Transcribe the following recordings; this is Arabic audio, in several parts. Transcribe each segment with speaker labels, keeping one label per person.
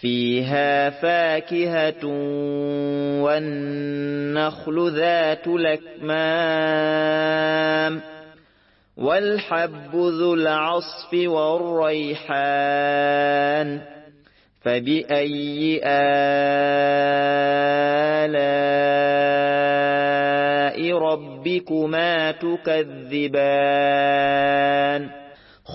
Speaker 1: فيها فاكهة والنخل ذات لكمام والحب ذو العصف والريحان فبأي آلاء ربكما تكذبان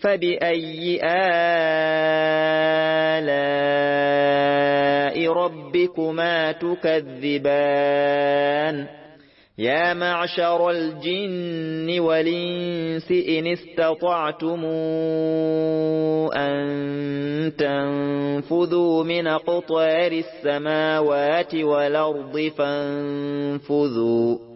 Speaker 1: فبأي آلاء ربكما تكذبان يا معشر الجن والإنس إن استطعتم أن تنفذوا من قطار السماوات والأرض فانفذوا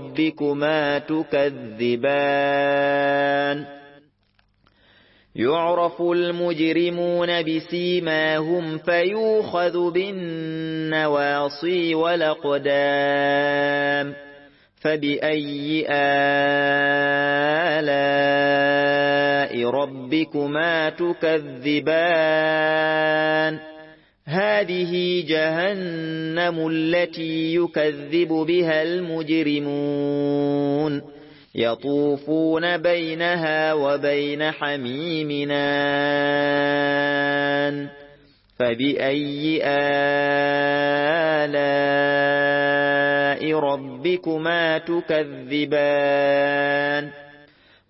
Speaker 1: ربكما تكذبان يعرف المجرمون بسيماهم فيوخذ بالنواصي والأقدام فبأي آلاء ربكما تكذبان هذه جهنم التي يكذب بها المجرمون يطوفون بينها وبين حميمنان فبأي آلاء ربكما تكذبان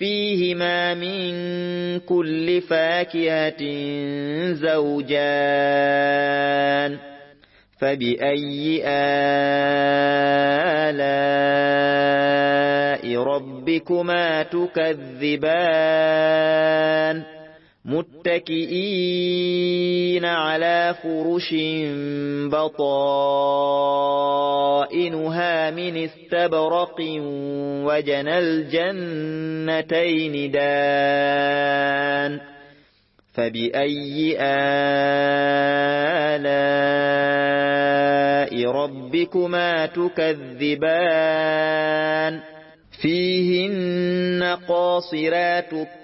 Speaker 1: فيهما من كل فاكهة زوجان فبأي آلاء ربكما تكذبان متكئين على فرش بطائنها من استبرق وجنى الجنتين دان فبأي آلاء ربكما تكذبان فيهن قاصرات الطريق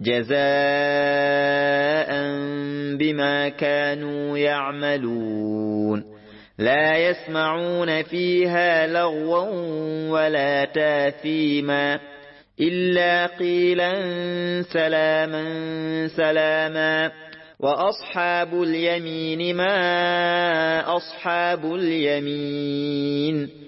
Speaker 1: جزاء بما كانوا يعملون لا يسمعون فيها لغوا ولا تاثيما إلا قيلا سلاما سلاما وأصحاب اليمين ما أصحاب اليمين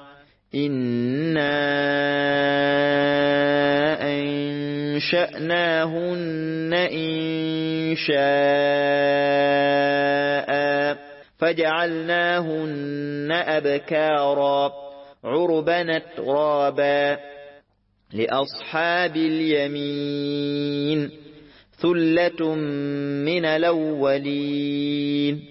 Speaker 1: إنا أنشأناهن إن شاء فجعلناهن أبكارا عربا ترابا لأصحاب اليمين ثلة من الأولين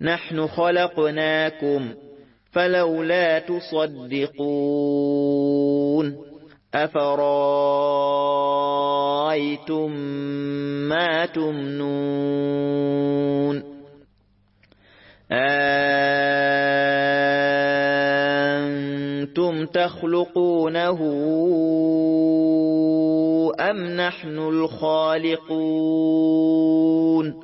Speaker 1: نحن خلقناكم فلولا تصدقون أفرايتم ما تمنون أنتم تخلقونه أم نحن الخالقون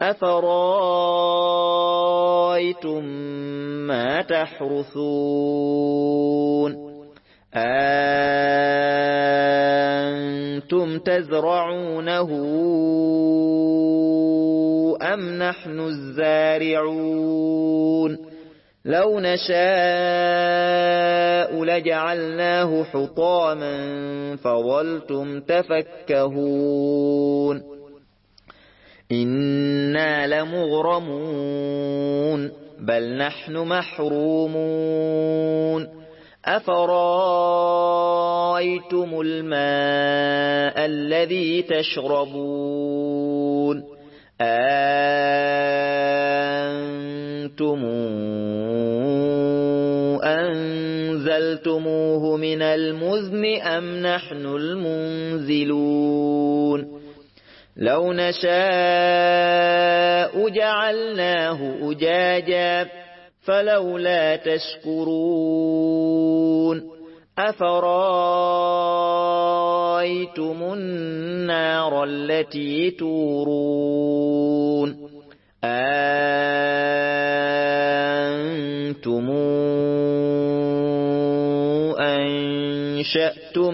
Speaker 1: أفرايتم ما تحرثون أنتم تزرعونه أم نحن الزارعون لو نشاء لجعلناه حطاما فظلتم تفكهون إنا لمغرمون بل نحن محرومون أفرايتم الماء الذي تشربون أنتم أنزلتموه من المزن أم نحن المنزلون لو نشاء جعلناه أجاجا فلولا تشكرون أفرايتم النار التي تورون أنتم أنشأ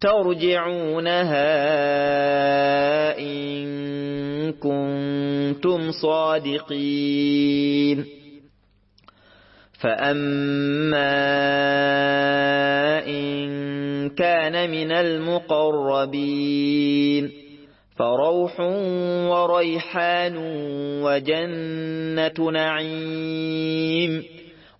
Speaker 1: ترجعونها إن كنتم صادقين فأما إن كان من المقربين فروح وريحان وجنة نعيم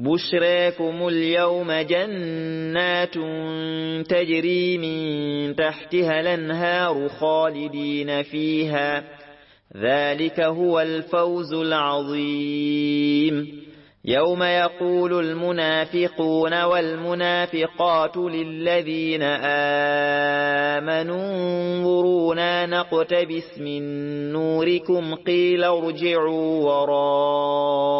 Speaker 1: بشراكم اليوم جنات تجري من تحتها الانهار خالدين فيها ذلك هو الفوز العظيم يوم يقول المنافقون والمنافقات للذين آمنوا انظرونا نقتبس من نوركم قيل ارجعوا وراء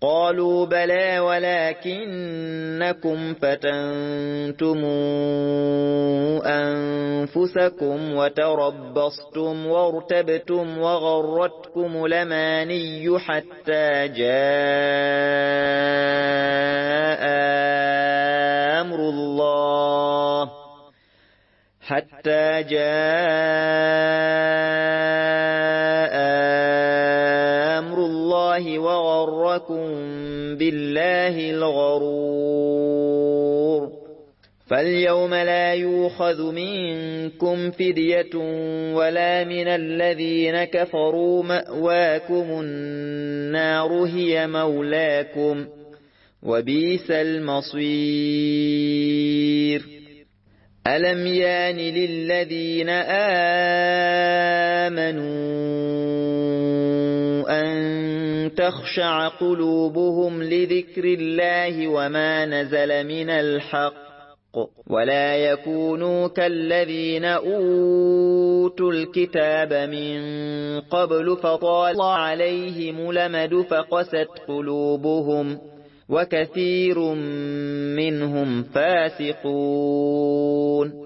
Speaker 1: قالوا بلى ولكنكم فتنتم أنفسكم وتربصتم وارتبتم وغرتكم لماني حتى جاء أمر الله حتى جاء الله وغركم بالله الغرور فاليوم لا يوخذ منكم فدية ولا من الذين كفروا مأواكم النار هي مولاكم وبيس المصير ألم يان للذين آمنوا أن تخشع قلوبهم لذكر الله وما نزل من الحق ولا يكونوا كالذين أوتوا الكتاب من قبل فطال عليهم لمد فقست قلوبهم وكثير منهم فاسقون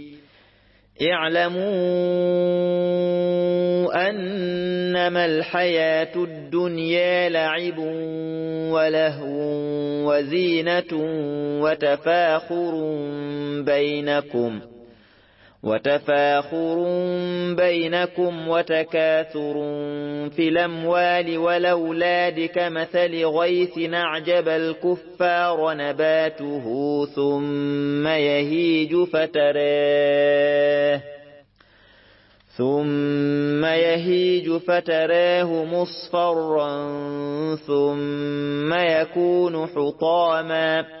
Speaker 1: اعلموا أنما الحياة الدنيا لعب ولهو وزينة وتفاخر بينكم وتفاخر بينكم وتكاثر في الأموال والأولاد كمثل غيث نعجب الكفار نباته ثم يهيج فتراه ثم يهيج فتراه مصفرا ثم يكون حطاماً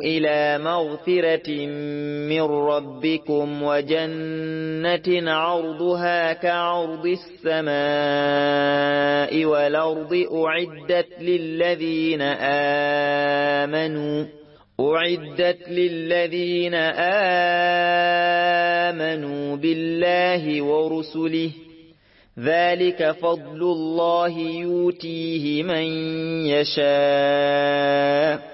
Speaker 1: إلى مغفرة من ربكم وجنة عرضها كعرض السماء والأرض أعدت للذين آمنوا أعدت للذين آمنوا بالله ورسله ذلك فضل الله يوتيه من يشاء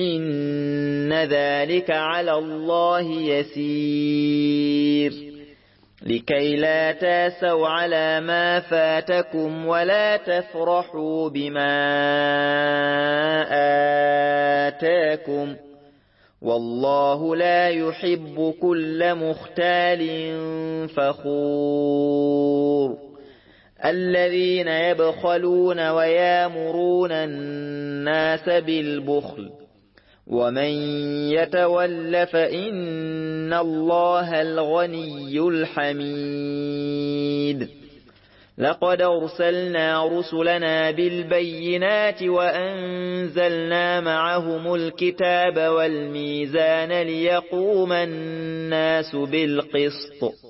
Speaker 1: إن ذلك على الله يسير لكي لا تاسوا على ما فاتكم ولا تفرحوا بما آتاكم والله لا يحب كل مختال فخور الذين يبخلون ويامرون الناس بالبخل ومن يتول فإن الله الغني الحميد لقد أرسلنا رسلنا بالبينات وأنزلنا معهم الكتاب والميزان ليقوم الناس بالقسط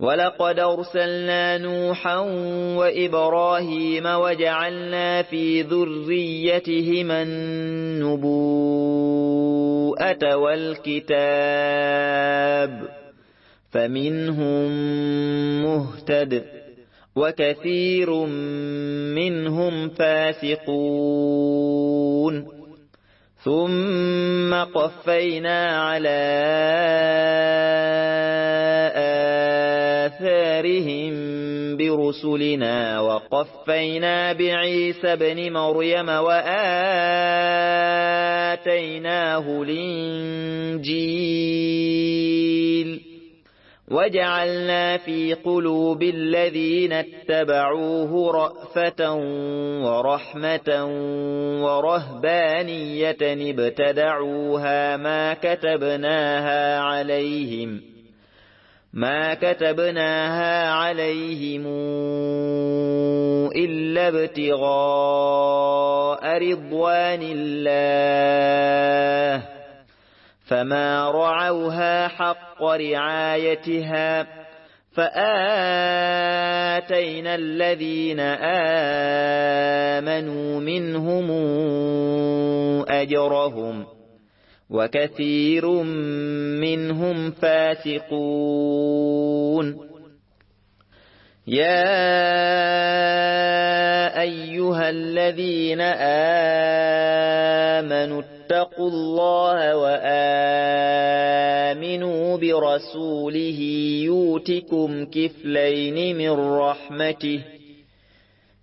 Speaker 1: ولقد أرسلنا نوحا وإبراهيم وجعلنا في ذريتهما النبوءة والكتاب فمنهم مهتد وكثير منهم فاسقون ثم قفينا على آه آثارهم برسلنا وقفينا بعيسى بن مريم وآتيناه الإنجيل وجعلنا في قلوب الذين اتبعوه رأفة ورحمة ورهبانية ابتدعوها ما كتبناها عليهم ما كتبناها عليهم إلا ابتغاء رضوان الله فما رعوها حق رعايتها فآتينا الذين آمنوا منهم أجرهم وكثير منهم فاسقون يا أيها الذين آمنوا اتقوا الله وآمنوا برسوله يوتكم كفلين من رحمته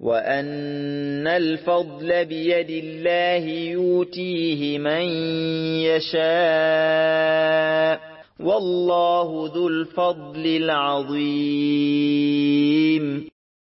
Speaker 1: وأن الفضل بيد الله يوتيه من يشاء والله ذو الفضل العظيم